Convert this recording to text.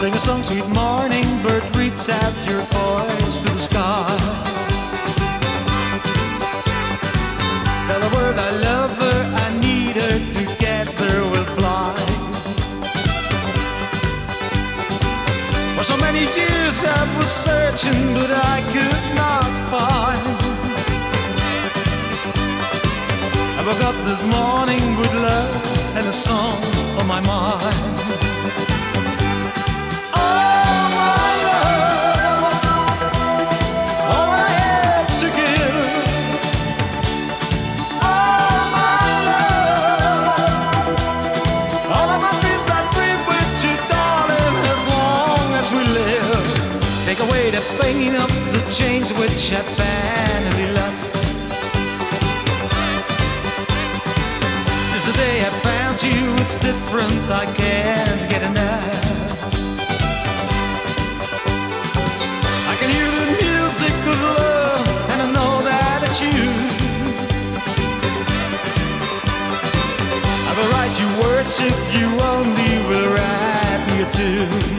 a song, sweet morning bird, reach out your voice to the sky. Tell the world I love her, I need her, together we'll fly. For so many years I was searching, but I could not find. I woke up this morning with love and a song on my mind. The pain of the chains which have vanity lost. Since the day I found you, it's different. I can't get enough. I can hear the music of love, and I know that it's you. I will write you words if you only will write me a tune.